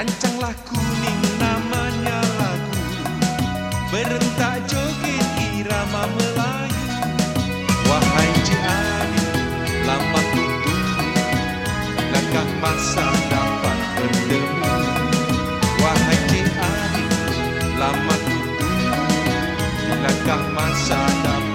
Rancanglah kuning namanya lagu. Berentak joget irama Melayu. Wahai Cik lama ku tunggu Bilakah masa dapat bertemu? Wahai Cik lama ku tunggu Bilakah masa dapat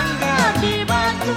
tangga di batu